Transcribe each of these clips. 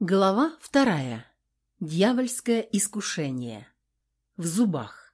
Глава вторая. Дьявольское искушение. В зубах.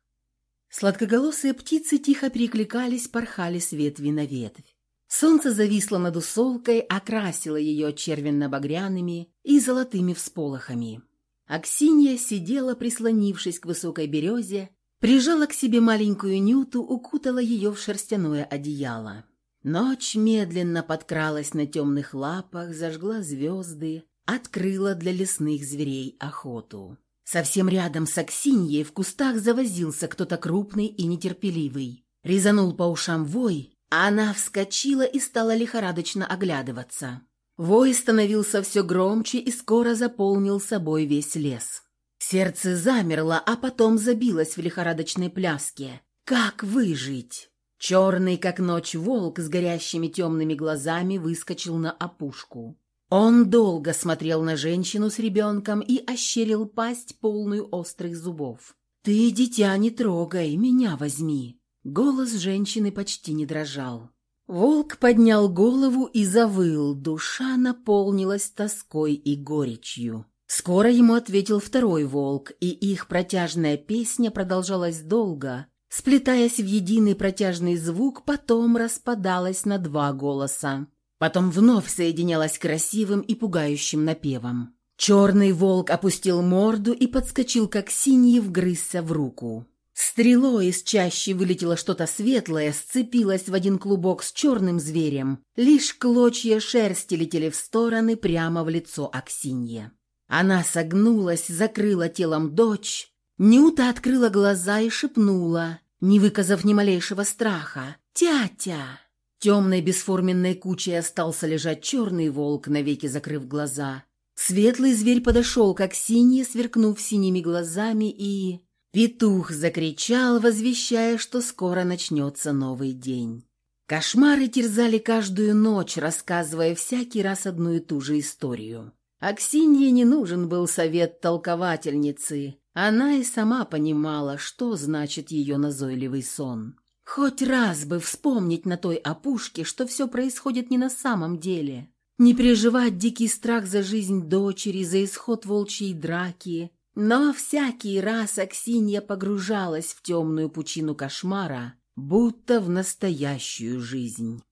Сладкоголосые птицы тихо перекликались, порхали с ветви на ветвь. Солнце зависло над усолкой, окрасило ее червенно-багряными и золотыми всполохами. Аксинья сидела, прислонившись к высокой березе, прижала к себе маленькую Нюту, укутала ее в шерстяное одеяло. Ночь медленно подкралась на темных лапах, зажгла звезды, открыла для лесных зверей охоту. Совсем рядом с Аксиньей в кустах завозился кто-то крупный и нетерпеливый. Резанул по ушам вой, а она вскочила и стала лихорадочно оглядываться. Вой становился все громче и скоро заполнил собой весь лес. Сердце замерло, а потом забилось в лихорадочной пляске. Как выжить? Черный, как ночь, волк с горящими темными глазами выскочил на опушку. Он долго смотрел на женщину с ребенком и ощерил пасть, полную острых зубов. «Ты, дитя, не трогай, меня возьми!» Голос женщины почти не дрожал. Волк поднял голову и завыл, душа наполнилась тоской и горечью. Скоро ему ответил второй волк, и их протяжная песня продолжалась долго, сплетаясь в единый протяжный звук, потом распадалась на два голоса. Потом вновь соединялась красивым и пугающим напевом. Черный волк опустил морду и подскочил, как синий, вгрызся в руку. Стрелой из чащи вылетело что-то светлое, сцепилось в один клубок с черным зверем. Лишь клочья шерсти летели в стороны прямо в лицо Аксинье. Она согнулась, закрыла телом дочь. Нюта открыла глаза и шепнула, не выказав ни малейшего страха. «Тятя!» Темной бесформенной кучей остался лежать черный волк, навеки закрыв глаза. Светлый зверь подошел, как синий, сверкнув синими глазами, и... Петух закричал, возвещая, что скоро начнется новый день. Кошмары терзали каждую ночь, рассказывая всякий раз одну и ту же историю. Аксинье не нужен был совет толковательницы. Она и сама понимала, что значит ее назойливый сон. Хоть раз бы вспомнить на той опушке, что все происходит не на самом деле. Не переживать дикий страх за жизнь дочери, за исход волчьей драки. Но всякий раз Аксинья погружалась в темную пучину кошмара, будто в настоящую жизнь.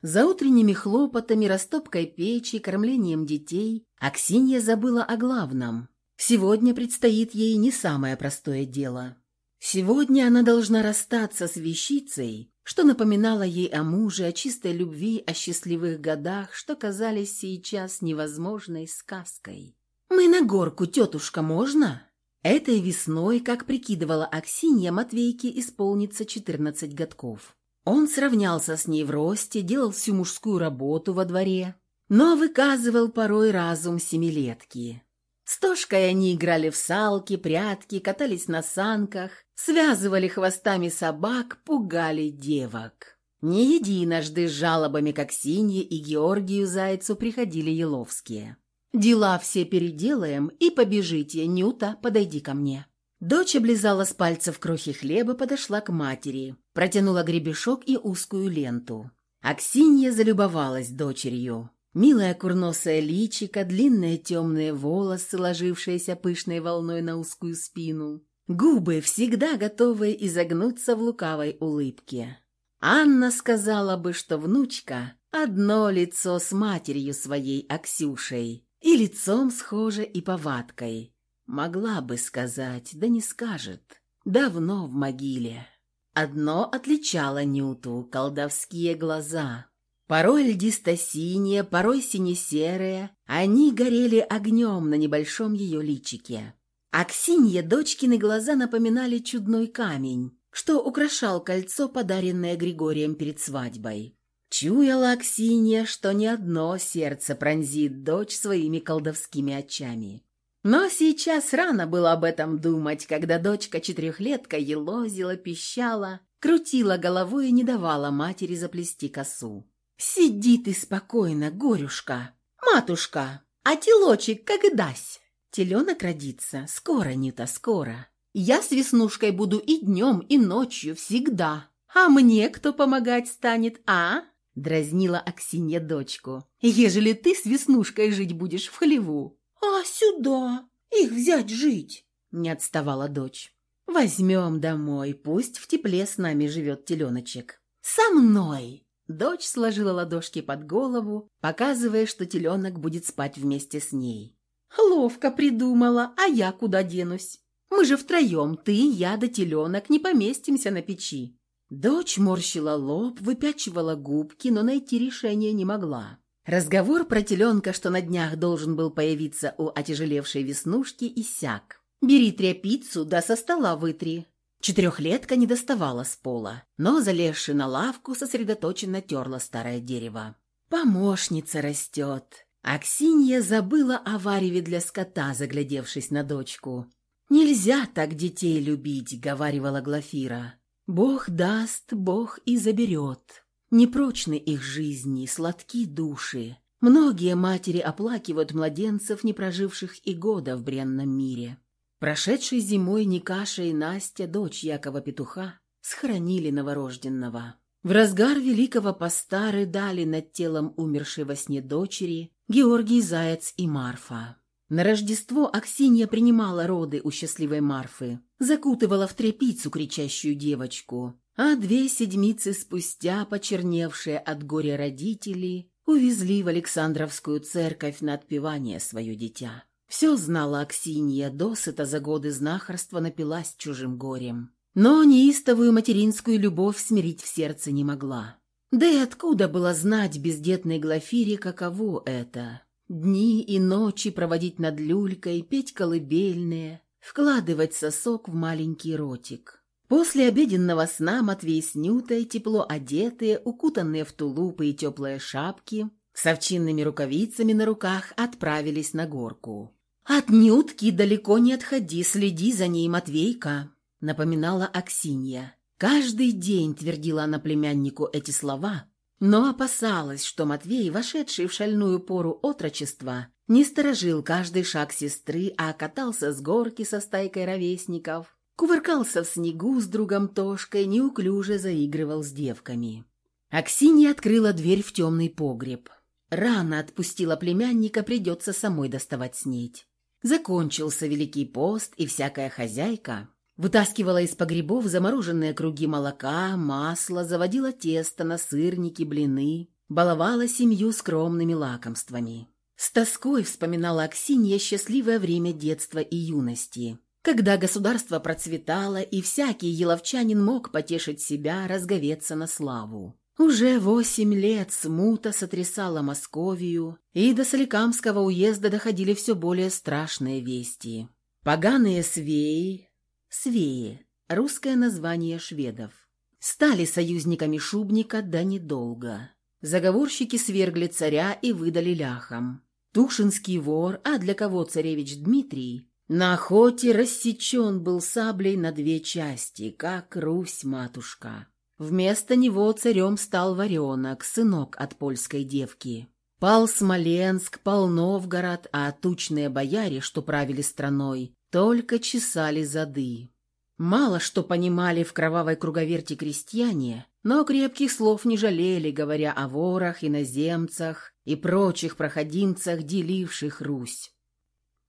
За утренними хлопотами, растопкой печи, кормлением детей Аксинья забыла о главном. Сегодня предстоит ей не самое простое дело. Сегодня она должна расстаться с вещицей, что напоминало ей о муже, о чистой любви, о счастливых годах, что казались сейчас невозможной сказкой. «Мы на горку, тетушка, можно?» Этой весной, как прикидывала Аксинья, Матвейке исполнится 14 годков. Он сравнялся с ней в росте, делал всю мужскую работу во дворе, но выказывал порой разум семилетки. С Тошкой они играли в салки, прятки, катались на санках, связывали хвостами собак, пугали девок. Не единожды с жалобами к Аксинье и Георгию Зайцу приходили еловские. «Дела все переделаем, и побежите, Нюта, подойди ко мне». Дочь облизала с пальцев крохи хлеба, подошла к матери, протянула гребешок и узкую ленту. Аксинья залюбовалась дочерью. Милая курносая личика, длинные темные волосы, ложившиеся пышной волной на узкую спину. Губы, всегда готовые изогнуться в лукавой улыбке. Анна сказала бы, что внучка – одно лицо с матерью своей Аксюшей, и лицом схоже и повадкой. Могла бы сказать, да не скажет. Давно в могиле. Одно отличало Нюту – колдовские глаза – Порой льдисто-синие, порой сине-серые, они горели огнем на небольшом ее личике. Аксинье дочкины глаза напоминали чудной камень, что украшал кольцо, подаренное Григорием перед свадьбой. Чуяла Аксинья, что ни одно сердце пронзит дочь своими колдовскими очами. Но сейчас рано было об этом думать, когда дочка-четырехлетка елозила, пищала, крутила головой и не давала матери заплести косу. «Сиди ты спокойно, горюшка. Матушка, а телочек как дась?» «Теленок родится. Скоро, Нита, скоро. Я с Веснушкой буду и днем, и ночью, всегда. А мне кто помогать станет, а?» Дразнила Аксинья дочку. «Ежели ты с Веснушкой жить будешь в хлеву, «А сюда? Их взять жить?» — не отставала дочь. «Возьмем домой, пусть в тепле с нами живет теленочек». «Со мной!» Дочь сложила ладошки под голову, показывая, что теленок будет спать вместе с ней. «Ловко придумала, а я куда денусь? Мы же втроем, ты, я да теленок, не поместимся на печи». Дочь морщила лоб, выпячивала губки, но найти решение не могла. Разговор про теленка, что на днях должен был появиться у отяжелевшей веснушки, иссяк. «Бери тряпицу, да со стола вытри. Четырехлетка не доставала с пола, но, залезши на лавку, сосредоточенно терла старое дерево. «Помощница растет!» Аксинья забыла о вареве для скота, заглядевшись на дочку. «Нельзя так детей любить», — говаривала Глафира. «Бог даст, Бог и заберет. Непрочны их жизни, сладки души. Многие матери оплакивают младенцев, не проживших и года в бренном мире. Прошедшей зимой Никаша и Настя, дочь Якова Петуха, схоронили новорожденного. В разгар Великого Поста рыдали над телом умершей во сне дочери Георгий Заяц и Марфа. На Рождество Аксинья принимала роды у счастливой Марфы, закутывала в тряпицу кричащую девочку, а две седмицы спустя, почерневшие от горя родители, увезли в Александровскую церковь на отпевание свое дитя. Все знала Аксинья, досыта за годы знахарства напилась чужим горем. Но неистовую материнскую любовь смирить в сердце не могла. Да и откуда было знать бездетной Глафире, каково это? Дни и ночи проводить над люлькой, петь колыбельные, вкладывать сосок в маленький ротик. После обеденного сна Матвей с Нютой, тепло одетые, укутанные в тулупы и теплые шапки, с овчинными рукавицами на руках отправились на горку. «От Нютки далеко не отходи, следи за ней, Матвейка», — напоминала Аксинья. Каждый день твердила она племяннику эти слова, но опасалась, что Матвей, вошедший в шальную пору отрочества, не сторожил каждый шаг сестры, а катался с горки со стайкой ровесников, кувыркался в снегу с другом Тошкой, неуклюже заигрывал с девками. Аксинья открыла дверь в темный погреб. Рано отпустила племянника, придется самой доставать снеть. Закончился Великий пост, и всякая хозяйка вытаскивала из погребов замороженные круги молока, масла, заводила тесто на сырники, блины, баловала семью скромными лакомствами. С тоской вспоминала Аксинья счастливое время детства и юности, когда государство процветало, и всякий еловчанин мог потешить себя, разговеться на славу. Уже восемь лет смута сотрясала Московию, и до Соликамского уезда доходили все более страшные вести. Поганые свеи, свеи, русское название шведов, стали союзниками Шубника, да недолго. Заговорщики свергли царя и выдали ляхам. Тушинский вор, а для кого царевич Дмитрий, на охоте рассечен был саблей на две части, как Русь-матушка. Вместо него царем стал Варенок, сынок от польской девки. Пал Смоленск, пал Новгород, а тучные бояре, что правили страной, только чесали зады. Мало что понимали в кровавой круговерти крестьяне, но крепких слов не жалели, говоря о ворах, иноземцах и прочих проходимцах, деливших Русь.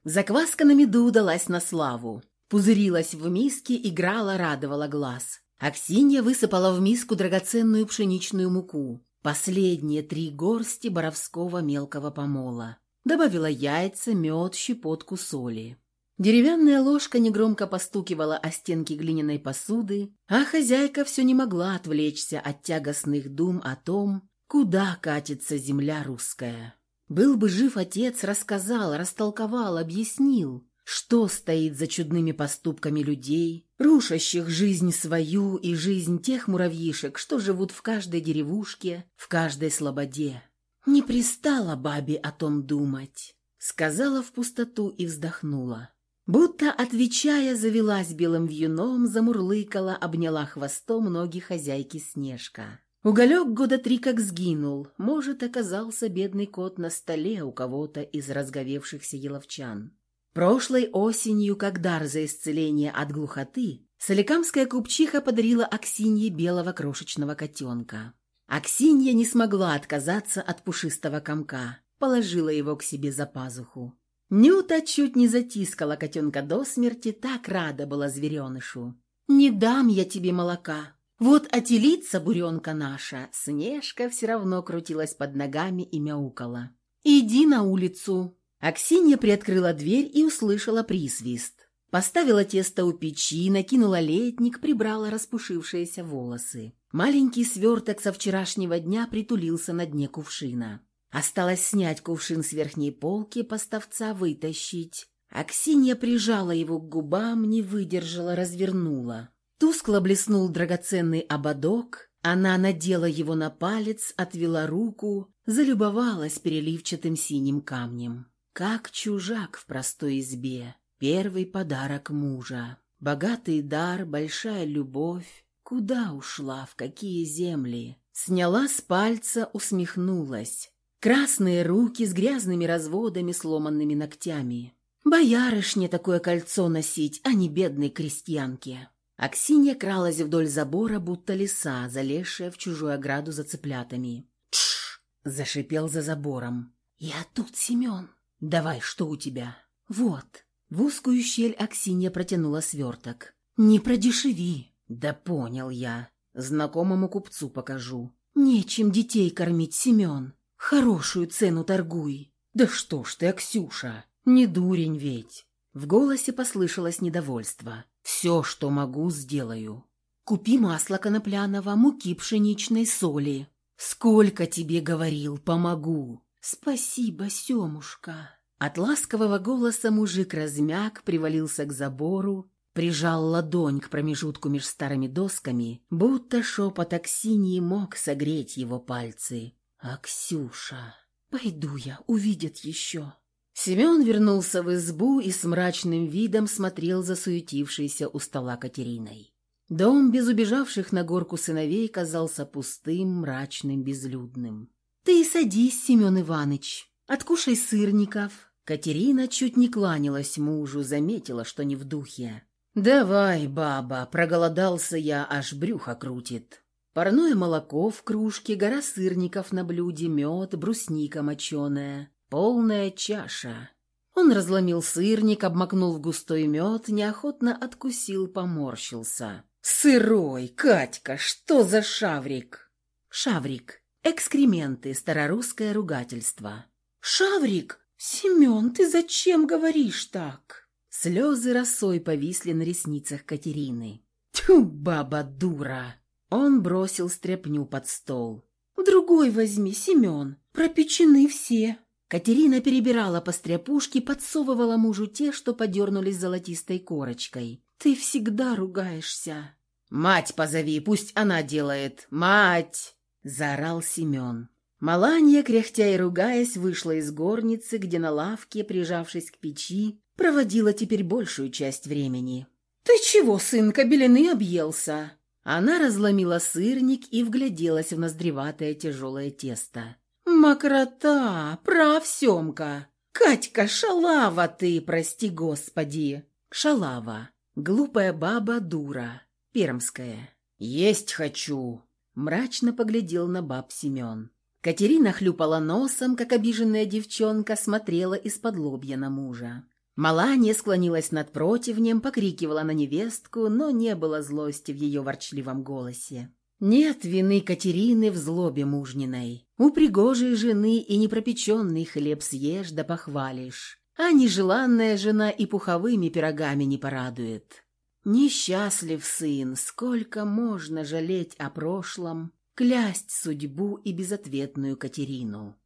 Закваска на меду удалась на славу. Пузырилась в миске, играла, радовала глаз. Аксинья высыпала в миску драгоценную пшеничную муку, последние три горсти боровского мелкого помола. Добавила яйца, мед, щепотку соли. Деревянная ложка негромко постукивала о стенки глиняной посуды, а хозяйка все не могла отвлечься от тягостных дум о том, куда катится земля русская. Был бы жив отец, рассказал, растолковал, объяснил, что стоит за чудными поступками людей, рушащих жизнь свою и жизнь тех муравьишек, что живут в каждой деревушке, в каждой слободе? Не пристала бабе о том думать, сказала в пустоту и вздохнула. Будто, отвечая, завелась белым вьюном, замурлыкала, обняла хвостом ноги хозяйки Снежка. Уголек года три как сгинул, может, оказался бедный кот на столе у кого-то из разговевшихся еловчан. Прошлой осенью, как дар за исцеление от глухоты, соликамская купчиха подарила Аксинье белого крошечного котенка. Аксинья не смогла отказаться от пушистого комка, положила его к себе за пазуху. Нюта чуть не затискала котенка до смерти, так рада была зверенышу. «Не дам я тебе молока. Вот отелится буренка наша». Снежка все равно крутилась под ногами и мяукала. «Иди на улицу». Аксинья приоткрыла дверь и услышала присвист. Поставила тесто у печи, накинула летник, прибрала распушившиеся волосы. Маленький сверток со вчерашнего дня притулился на дне кувшина. Осталось снять кувшин с верхней полки, поставца вытащить. Аксинья прижала его к губам, не выдержала, развернула. Тускло блеснул драгоценный ободок, она надела его на палец, отвела руку, залюбовалась переливчатым синим камнем. Как чужак в простой избе, первый подарок мужа. Богатый дар, большая любовь. Куда ушла, в какие земли? Сняла с пальца, усмехнулась. Красные руки с грязными разводами, сломанными ногтями. Боярышне такое кольцо носить, а не бедной крестьянке. Аксинья кралась вдоль забора, будто лиса, залезшая в чужую ограду за цыплятами. «Тш!» — зашипел за забором. «Я тут, Семен. Давай, что у тебя?» «Вот». В узкую щель Аксинья протянула сверток. «Не продешеви». «Да понял я. Знакомому купцу покажу». «Нечем детей кормить, Семен. Хорошую цену торгуй». «Да что ж ты, Аксюша, не дурень ведь!» В голосе послышалось недовольство. «Все, что могу, сделаю. Купи масло конопляного, муки пшеничной соли. Сколько тебе говорил, помогу!» «Спасибо, Семушка!» От ласкового голоса мужик размяк, привалился к забору, прижал ладонь к промежутку меж старыми досками, будто шепот Аксиньи мог согреть его пальцы. «Аксюша, пойду я, увидят еще». Семен вернулся в избу и с мрачным видом смотрел за суетившейся у стола Катериной. Дом без убежавших на горку сыновей казался пустым, мрачным, безлюдным. «Ты садись, Семен Иваныч, откушай сырников». Катерина чуть не кланялась мужу, заметила, что не в духе. «Давай, баба, проголодался я, аж брюхо крутит». Парное молоко в кружке, гора сырников на блюде, мед, брусника моченая. Полная чаша. Он разломил сырник, обмакнул в густой мед, неохотно откусил, поморщился. «Сырой, Катька, что за шаврик?» «Шаврик. Экскременты, старорусское ругательство». «Шаврик? Семен, ты зачем говоришь так?» Слезы росой повисли на ресницах Катерины. «Тьфу, баба дура!» Он бросил стряпню под стол. «Другой возьми, Семен, пропечены все». Катерина перебирала по стряпушке, подсовывала мужу те, что подернулись золотистой корочкой. «Ты всегда ругаешься». «Мать позови, пусть она делает! Мать!» – заорал Семен. Маланья, кряхтя и ругаясь, вышла из горницы, где на лавке, прижавшись к печи, проводила теперь большую часть времени. «Ты чего, сынка, белины объелся?» Она разломила сырник и вгляделась в ноздреватое тяжелое тесто. «Мокрота! Прав, Семка! Катька, шалава ты, прости господи!» Шалава. Глупая баба дура. Пермская. «Есть хочу!» Мрачно поглядел на баб Семен. Катерина хлюпала носом, как обиженная девчонка, смотрела из-под лобья на мужа. Маланья склонилась над противнем, покрикивала на невестку, но не было злости в ее ворчливом голосе. Нет вины Катерины в злобе мужниной. У пригожей жены и непропеченный хлеб съешь да похвалишь, а нежеланная жена и пуховыми пирогами не порадует. Несчастлив сын, сколько можно жалеть о прошлом, клясть судьбу и безответную Катерину.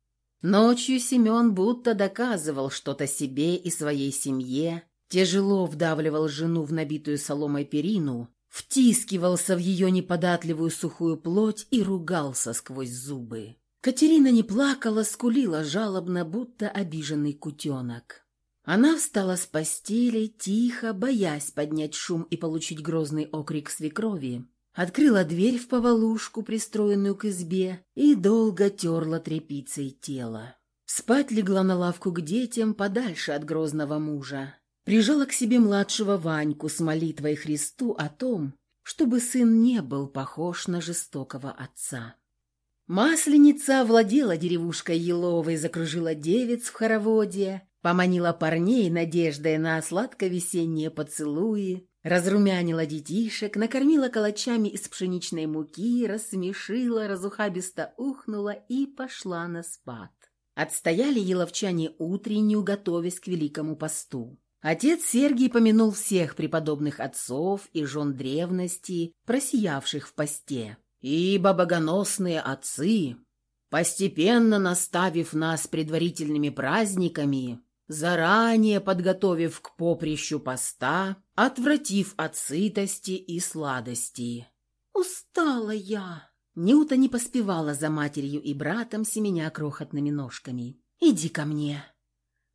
Ночью Семен будто доказывал что-то себе и своей семье, тяжело вдавливал жену в набитую соломой перину, втискивался в ее неподатливую сухую плоть и ругался сквозь зубы. Катерина не плакала, скулила жалобно, будто обиженный кутенок. Она встала с постели, тихо, боясь поднять шум и получить грозный окрик свекрови, открыла дверь в повалушку, пристроенную к избе, и долго терла тряпицей тело. Спать легла на лавку к детям, подальше от грозного мужа, Прижала к себе младшего Ваньку с молитвой Христу о том, чтобы сын не был похож на жестокого отца. Масленица владела деревушкой Еловой, закружила девиц в хороводе, Поманила парней надеждой на сладко-весенние поцелуи, разрумянила детишек, накормила калачами из пшеничной муки, рассмешила, разухабисто ухнула и пошла на спад. Отстояли еловчане утреннюю, готовясь к великому посту. Отец Сергий помянул всех преподобных отцов и жен древности, просиявших в посте. «Ибо богоносные отцы, постепенно наставив нас предварительными праздниками, заранее подготовив к поприщу поста, отвратив от сытости и сладости. «Устала я!» Нюта не поспевала за матерью и братом, семеня крохотными ножками. «Иди ко мне!»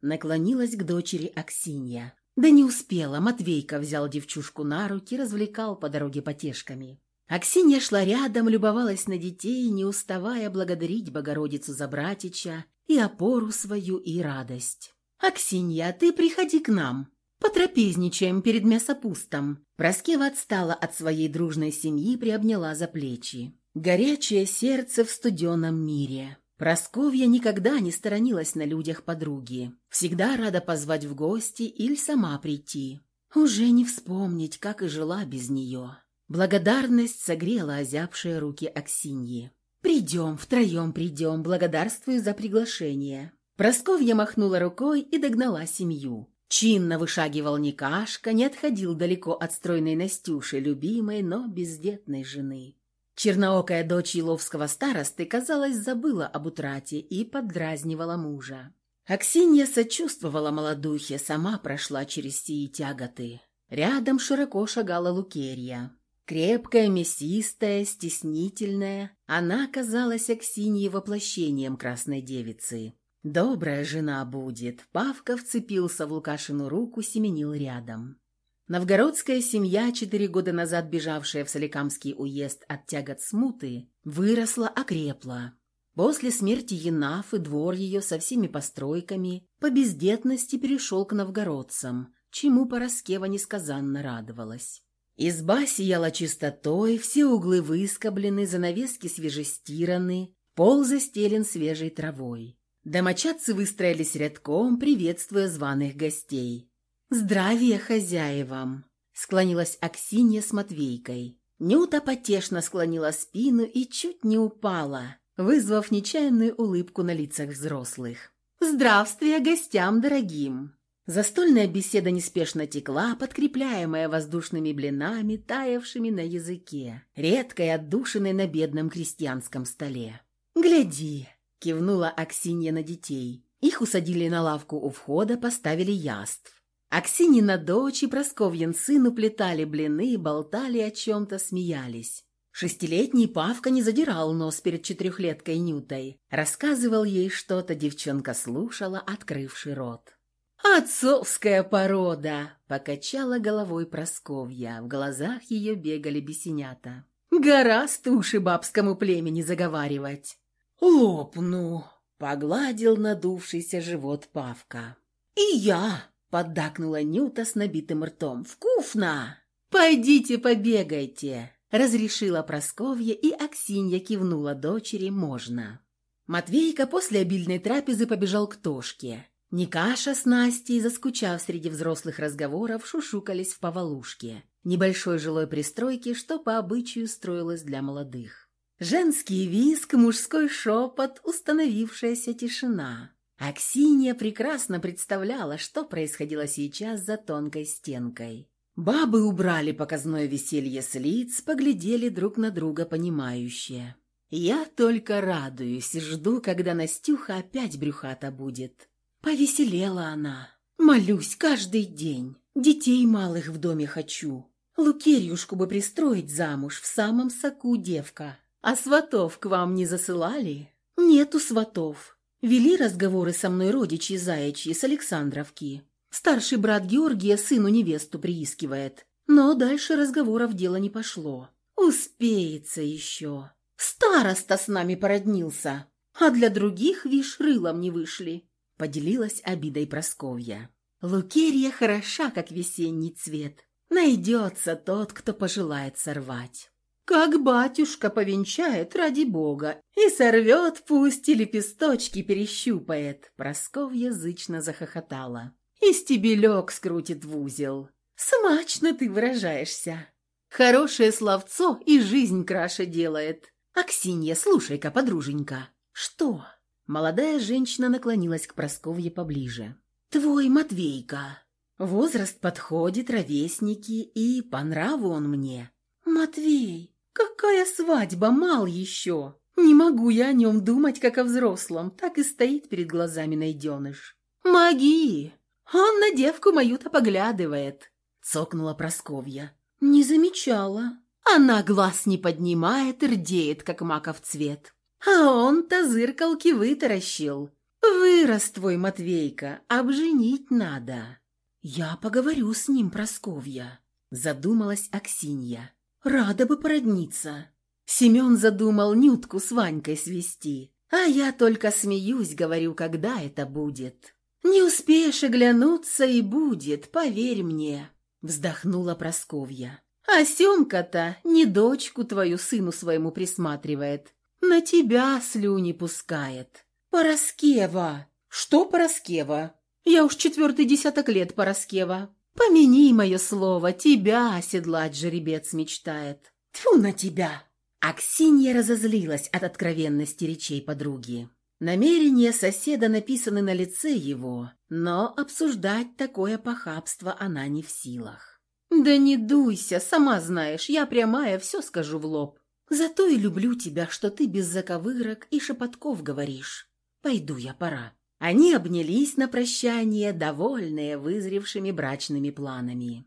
Наклонилась к дочери Аксинья. Да не успела, Матвейка взял девчушку на руки, развлекал по дороге потешками. Аксинья шла рядом, любовалась на детей, не уставая благодарить Богородицу за братича и опору свою, и радость. «Аксинья, ты приходи к нам. Потрапезничаем перед мясопустом». Проскева отстала от своей дружной семьи, приобняла за плечи. Горячее сердце в студеном мире. Просковья никогда не сторонилась на людях подруги. Всегда рада позвать в гости или сама прийти. Уже не вспомнить, как и жила без нее. Благодарность согрела озябшие руки Аксиньи. «Придем, втроем придем, благодарствую за приглашение». Просковья махнула рукой и догнала семью. Чинно вышагивал Никашка, не отходил далеко от стройной Настюши, любимой, но бездетной жены. Черноокая дочь Еловского старосты, казалось, забыла об утрате и поддразнивала мужа. Аксинья сочувствовала молодухе, сама прошла через сии тяготы. Рядом широко шагала Лукерья. Крепкая, мясистая, стеснительная, она казалась Аксинье воплощением красной девицы. «Добрая жена будет», — Павка вцепился в Лукашину руку, семенил рядом. Новгородская семья, четыре года назад бежавшая в Соликамский уезд от тягот смуты, выросла, окрепла. После смерти Янафы двор ее со всеми постройками по бездетности перешел к новгородцам, чему Пороскева несказанно радовалась. Изба сияла чистотой, все углы выскоблены, занавески свежестираны, пол застелен свежей травой. Домочадцы выстроились рядком, приветствуя званых гостей. «Здравия хозяевам!» — склонилась Аксинья с Матвейкой. Нюта потешно склонила спину и чуть не упала, вызвав нечаянную улыбку на лицах взрослых. «Здравствия гостям дорогим!» Застольная беседа неспешно текла, подкрепляемая воздушными блинами, таявшими на языке, редкой отдушиной на бедном крестьянском столе. «Гляди!» Кивнула Аксинья на детей. Их усадили на лавку у входа, поставили яств. Аксинина дочь и Просковьин сын уплетали блины, болтали о чем-то, смеялись. Шестилетний Павка не задирал нос перед четырехлеткой Нютой. Рассказывал ей что-то, девчонка слушала, открывший рот. «Отцовская порода!» — покачала головой Просковья. В глазах ее бегали бесенята. «Гораздо уши бабскому племени заговаривать!» «Лопну!» — погладил надувшийся живот Павка. «И я!» — поддакнула Нюта с набитым ртом. «Вкусно!» «Пойдите побегайте!» — разрешила Просковья, и Аксинья кивнула дочери «можно». Матвейка после обильной трапезы побежал к Тошке. Никаша с Настей, заскучав среди взрослых разговоров, шушукались в повалушке, небольшой жилой пристройке, что по обычаю строилось для молодых. Женский виск, мужской шепот, установившаяся тишина. Аксинья прекрасно представляла, что происходило сейчас за тонкой стенкой. Бабы убрали показное веселье с лиц, поглядели друг на друга понимающие. Я только радуюсь и жду, когда Настюха опять брюхата будет. Повеселела она. Молюсь каждый день. Детей малых в доме хочу. Лукерьюшку бы пристроить замуж в самом соку девка. «А сватов к вам не засылали?» «Нету сватов. Вели разговоры со мной родичи заячьи с Александровки. Старший брат Георгия сыну невесту приискивает. Но дальше разговоров дело не пошло. Успеется еще. Староста с нами породнился, а для других, вишь, рылом не вышли», — поделилась обидой Просковья. «Лукерья хороша, как весенний цвет. Найдется тот, кто пожелает сорвать». Как батюшка повенчает ради бога и сорвет, пусть и лепесточки перещупает. Просковья язычно захохотала. И стебелек скрутит в узел. Смачно ты выражаешься. Хорошее словцо и жизнь краше делает. Аксинья, слушай-ка, подруженька. Что? Молодая женщина наклонилась к Просковье поближе. Твой Матвейка. Возраст подходит, ровесники, и по нраву он мне. Матвей, «Какая свадьба, мал еще! Не могу я о нем думать, как о взрослом, так и стоит перед глазами найденыш. Маги! Он на девку мою-то поглядывает!» — цокнула Просковья. «Не замечала. Она глаз не поднимает, рдеет, как маков цвет. А он-то зыркалки вытаращил. Вырос твой Матвейка, обженить надо». «Я поговорю с ним, Просковья», — задумалась Аксинья. Рада бы породниться. Семен задумал Нютку с Ванькой свести, а я только смеюсь, говорю, когда это будет. Не успеешь оглянуться и будет, поверь мне, вздохнула Просковья. А Семка-то не дочку твою сыну своему присматривает, на тебя слюни пускает. Пороскева. Что Пороскева? Я уж четвертый десяток лет Пороскева. Помяни мое слово, тебя оседлать жеребец мечтает. Тьфу на тебя!» Аксинья разозлилась от откровенности речей подруги. Намерения соседа написаны на лице его, но обсуждать такое похабство она не в силах. «Да не дуйся, сама знаешь, я прямая, все скажу в лоб. Зато и люблю тебя, что ты без заковырок и шепотков говоришь. Пойду я, пора». Они обнялись на прощание, довольные вызревшими брачными планами.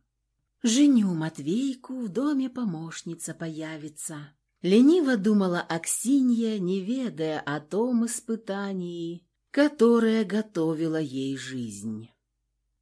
«Женю Матвейку, в доме помощница появится», — лениво думала Аксинья, не ведая о том испытании, которое готовила ей жизнь.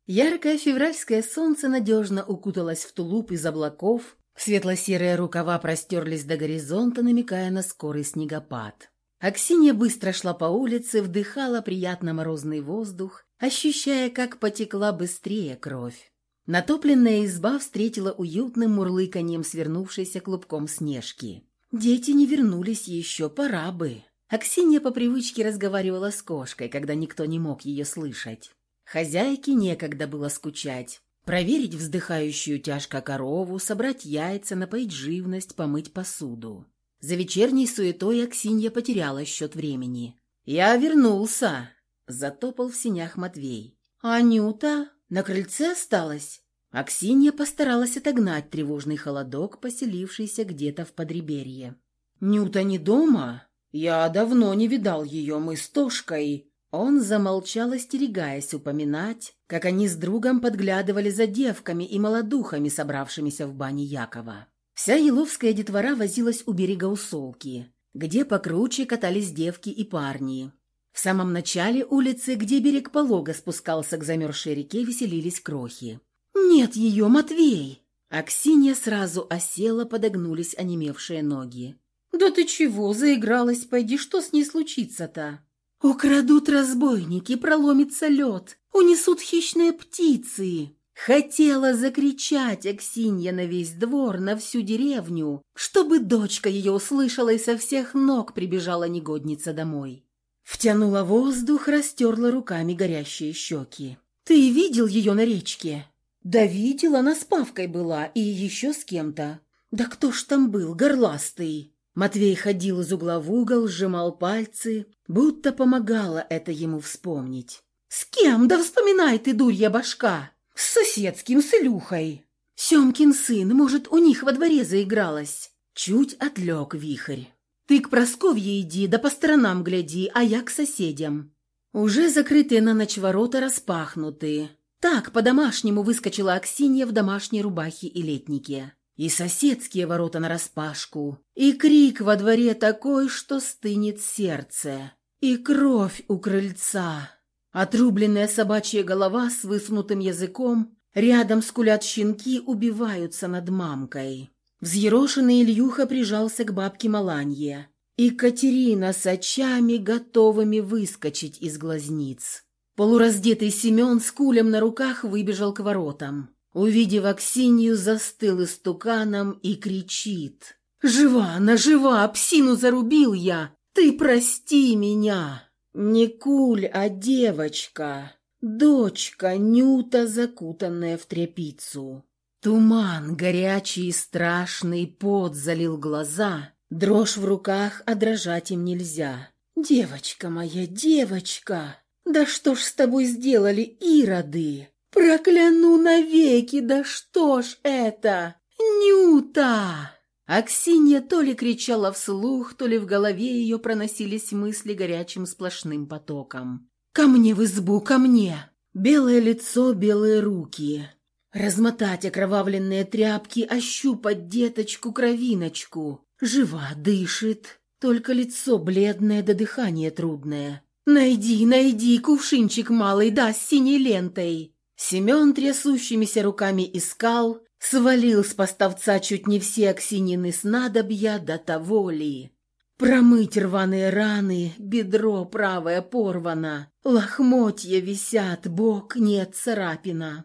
Яркое февральское солнце надежно укуталось в тулуп из облаков, светло-серые рукава простерлись до горизонта, намекая на скорый снегопад. Аксинья быстро шла по улице, вдыхала приятно морозный воздух, ощущая, как потекла быстрее кровь. Натопленная изба встретила уютным мурлыканьем свернувшейся клубком снежки. Дети не вернулись еще, пора бы. Аксинья по привычке разговаривала с кошкой, когда никто не мог ее слышать. Хозяйке некогда было скучать. Проверить вздыхающую тяжко корову, собрать яйца, напоить живность, помыть посуду. За вечерней суетой Аксинья потеряла счет времени. «Я вернулся!» — затопал в синях Матвей. «Анюта на крыльце осталась?» Аксинья постаралась отогнать тревожный холодок, поселившийся где-то в подреберье. «Нюта не дома? Я давно не видал ее, мы с Тошкой». Он замолчал, остерегаясь упоминать, как они с другом подглядывали за девками и молодухами, собравшимися в бане Якова. Вся еловская детвора возилась у берега Усолки, где покруче катались девки и парни. В самом начале улицы, где берег полога спускался к замерзшей реке, веселились крохи. «Нет ее, Матвей!» Аксинья сразу осела, подогнулись онемевшие ноги. «Да ты чего, заигралась, пойди, что с ней случится-то?» «Украдут разбойники, проломится лед, унесут хищные птицы!» Хотела закричать Аксинья на весь двор, на всю деревню, чтобы дочка ее услышала и со всех ног прибежала негодница домой. Втянула воздух, растерла руками горящие щеки. «Ты видел ее на речке?» «Да видел, она с Павкой была и еще с кем-то». «Да кто ж там был, горластый?» Матвей ходил из угла в угол, сжимал пальцы, будто помогало это ему вспомнить. «С кем? Да вспоминай ты, дурья башка!» С соседским, с Илюхой. Семкин сын, может, у них во дворе заигралась. Чуть отлег вихрь. Ты к Просковье иди, да по сторонам гляди, а я к соседям. Уже закрытые на ночь ворота распахнуты. Так, по-домашнему выскочила Аксинья в домашней рубахе и летнике. И соседские ворота нараспашку. И крик во дворе такой, что стынет сердце. И кровь у крыльца. Отрубленная собачья голова с высунутым языком, рядом скулят щенки, убиваются над мамкой. Взъерошенный Ильюха прижался к бабке Маланье. И Катерина с очами, готовыми выскочить из глазниц. Полураздетый Семен с кулем на руках выбежал к воротам. Увидев Аксинью, застыл истуканом и кричит. Жива она, жива, псину зарубил я! Ты прости меня!» Не куль, а девочка, дочка Нюта, закутанная в тряпицу. Туман горячий и страшный, пот залил глаза, дрожь в руках, а дрожать им нельзя. «Девочка моя, девочка! Да что ж с тобой сделали ироды? Прокляну навеки, да что ж это? Нюта!» Аксинья то ли кричала вслух, то ли в голове ее проносились мысли горячим сплошным потоком. «Ко мне в избу, ко мне!» Белое лицо, белые руки. Размотать окровавленные тряпки, ощупать деточку-кровиночку. Жива, дышит, только лицо бледное да дыхание трудное. «Найди, найди, кувшинчик малый, да, с синей лентой!» Семен трясущимися руками искал, Свалил с поставца чуть не все оксинины снадобья до того ли. Промыть рваные раны, бедро правое порвано, лохмотья висят, бок нет царапина.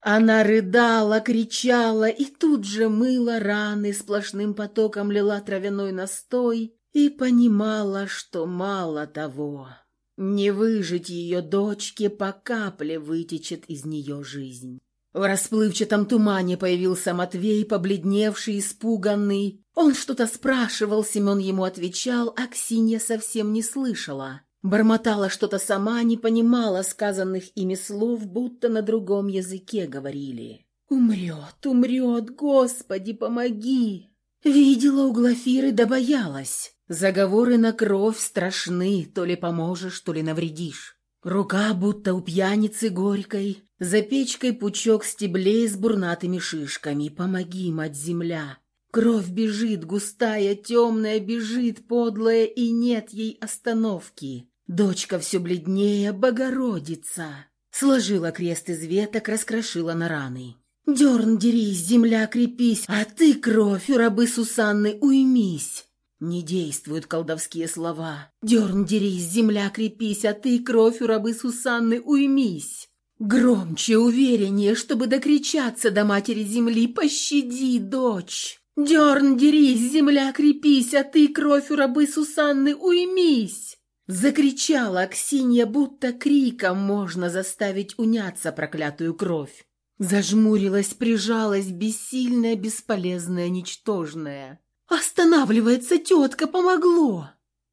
Она рыдала, кричала и тут же мыла раны, сплошным потоком лила травяной настой и понимала, что мало того. Не выжить ее дочке, по капле вытечет из нее жизнь. В расплывчатом тумане появился Матвей, побледневший, испуганный. Он что-то спрашивал, Семен ему отвечал, а Ксинья совсем не слышала. Бормотала что-то сама, не понимала сказанных ими слов, будто на другом языке говорили. «Умрет, умрет, Господи, помоги!» Видела у Глафиры да боялась. Заговоры на кровь страшны, то ли поможешь, то ли навредишь. Рука будто у пьяницы горькой, за печкой пучок стеблей с бурнатыми шишками. Помоги, мать-земля! Кровь бежит, густая, темная, бежит, подлая, и нет ей остановки. Дочка все бледнее, Богородица. Сложила крест из веток, раскрошила на раны. «Дерн, дерись, земля, крепись, а ты, кровь, у рабы Сусанны, уймись!» Не действуют колдовские слова. «Дерн, дерись, земля, крепись, а ты, кровь, у рабы Сусанны, уймись!» Громче, увереннее, чтобы докричаться до матери земли. Пощади, дочь! Дерн, дерись, земля, крепись, а ты, кровь у рабы Сусанны, уймись!» Закричала Аксинья, будто криком можно заставить уняться проклятую кровь. Зажмурилась, прижалась, бессильная, бесполезная, ничтожная. «Останавливается тетка, помогло!»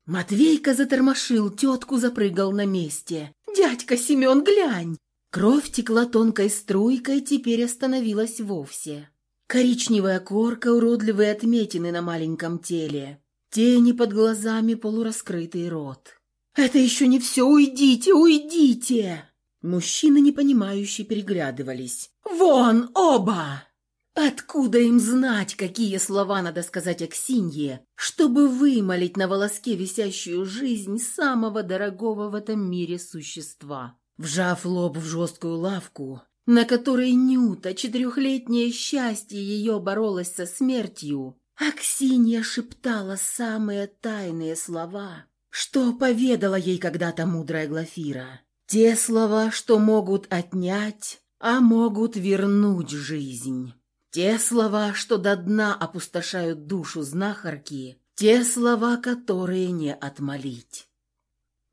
Матвейка затормошил, тетку запрыгал на месте. «Дядька Семен, глянь!» Кровь текла тонкой струйкой, теперь остановилась вовсе. Коричневая корка, уродливые отметины на маленьком теле, тени под глазами, полураскрытый рот. «Это еще не все! Уйдите, уйдите!» Мужчины, непонимающие, переглядывались. «Вон, оба!» Откуда им знать, какие слова надо сказать Аксинье, чтобы вымолить на волоске висящую жизнь самого дорогого в этом мире существа? Вжав лоб в жесткую лавку, на которой Нюта, четырехлетнее счастье ее боролось со смертью, Аксинья шептала самые тайные слова, что поведала ей когда-то мудрая Глафира. Те слова, что могут отнять, а могут вернуть жизнь. Те слова, что до дна опустошают душу знахарки, те слова, которые не отмолить.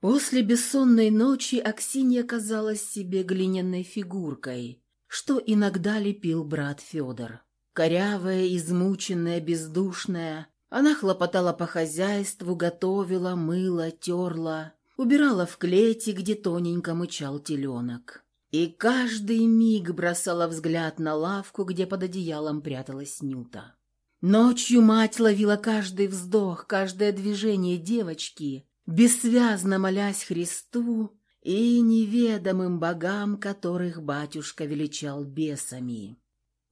После бессонной ночи Аксинья казалась себе глиняной фигуркой, что иногда лепил брат Федор. Корявая, измученная, бездушная, она хлопотала по хозяйству, готовила, мыла, терла, убирала в клете, где тоненько мычал теленок. И каждый миг бросала взгляд на лавку, где под одеялом пряталась Нюта. Ночью мать ловила каждый вздох, каждое движение девочки бессвязно молясь Христу и неведомым богам, которых батюшка величал бесами.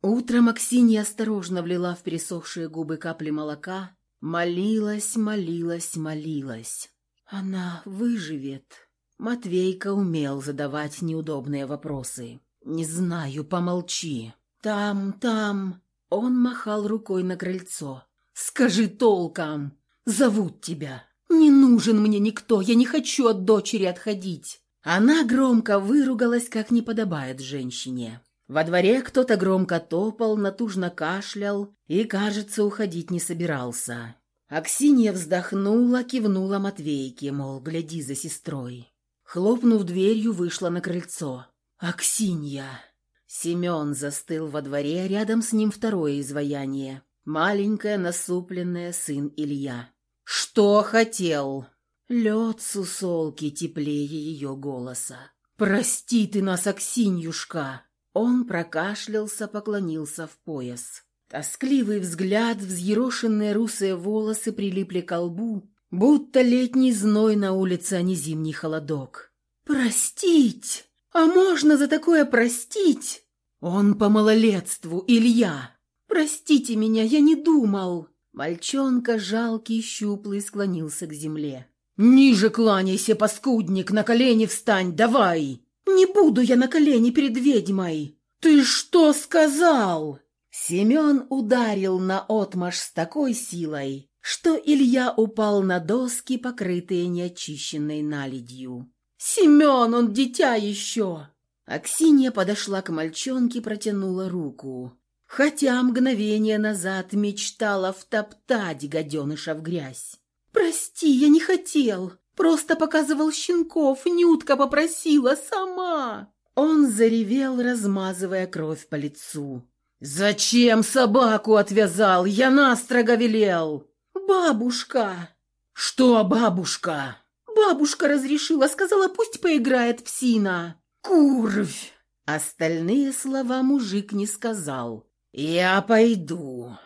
Утром Аксинья осторожно влила в пересохшие губы капли молока, молилась, молилась, молилась. Она выживет. Матвейка умел задавать неудобные вопросы. «Не знаю, помолчи. Там, там...» Он махал рукой на крыльцо. «Скажи толком! Зовут тебя!» «Не нужен мне никто, я не хочу от дочери отходить!» Она громко выругалась, как не подобает женщине. Во дворе кто-то громко топал, натужно кашлял и, кажется, уходить не собирался. Аксинья вздохнула, кивнула Матвейке, мол, гляди за сестрой. Хлопнув дверью, вышла на крыльцо. «Аксинья!» Семен застыл во дворе, рядом с ним второе изваяние. Маленькое, насупленное сын Илья. «Что хотел?» Лед сусолки теплее ее голоса. «Прости ты нас, Аксиньюшка!» Он прокашлялся, поклонился в пояс. Тоскливый взгляд, взъерошенные русые волосы прилипли к лбу, будто летний зной на улице, а не зимний холодок. «Простить! А можно за такое простить?» «Он по малолетству, Илья!» «Простите меня, я не думал!» Мальчонка, жалкий щуплый, склонился к земле. «Ниже кланяйся, паскудник, на колени встань, давай!» «Не буду я на колени перед ведьмой!» «Ты что сказал?» Семен ударил на отмаш с такой силой, что Илья упал на доски, покрытые неочищенной наледью. «Семен, он дитя еще!» Аксинья подошла к мальчонке, протянула руку. Хотя мгновение назад мечтала втоптать гаденыша в грязь. «Прости, я не хотел. Просто показывал щенков, Нютка попросила сама!» Он заревел, размазывая кровь по лицу. «Зачем собаку отвязал? Я настрого велел!» «Бабушка!» «Что бабушка?» «Бабушка разрешила, сказала, пусть поиграет псина!» «Курвь!» Остальные слова мужик не сказал. «Я пойду!»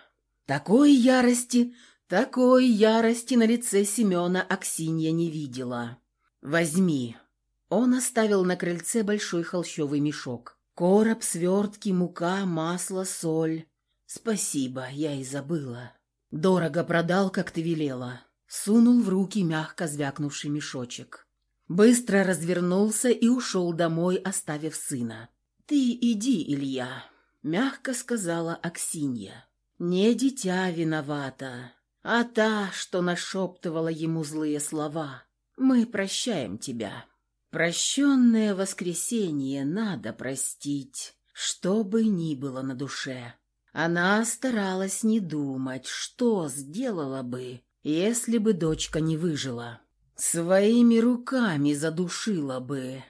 Такой ярости такой ярости на лице Семена Аксинья не видела. «Возьми». Он оставил на крыльце большой холщовый мешок. Короб, свертки, мука, масло, соль. «Спасибо, я и забыла». «Дорого продал, как ты велела». Сунул в руки мягко звякнувший мешочек. Быстро развернулся и ушел домой, оставив сына. «Ты иди, Илья», — мягко сказала Аксинья. «Не дитя виновата а та, что нашептывала ему злые слова. «Мы прощаем тебя». Прощенное воскресенье надо простить, что бы ни было на душе. Она старалась не думать, что сделала бы, если бы дочка не выжила. Своими руками задушила бы.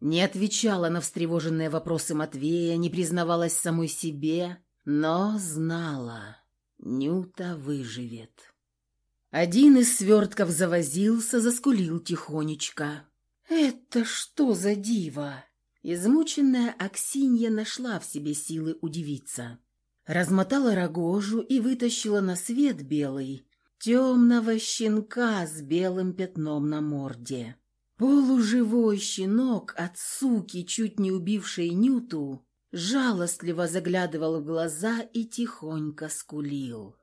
Не отвечала на встревоженные вопросы Матвея, не признавалась самой себе, но знала. Нюта выживет. Один из свертков завозился, заскулил тихонечко. «Это что за диво?» Измученная Аксинья нашла в себе силы удивиться. Размотала рогожу и вытащила на свет белый, темного щенка с белым пятном на морде. Полуживой щенок от суки, чуть не убившей Нюту, жалостливо заглядывал в глаза и тихонько скулил.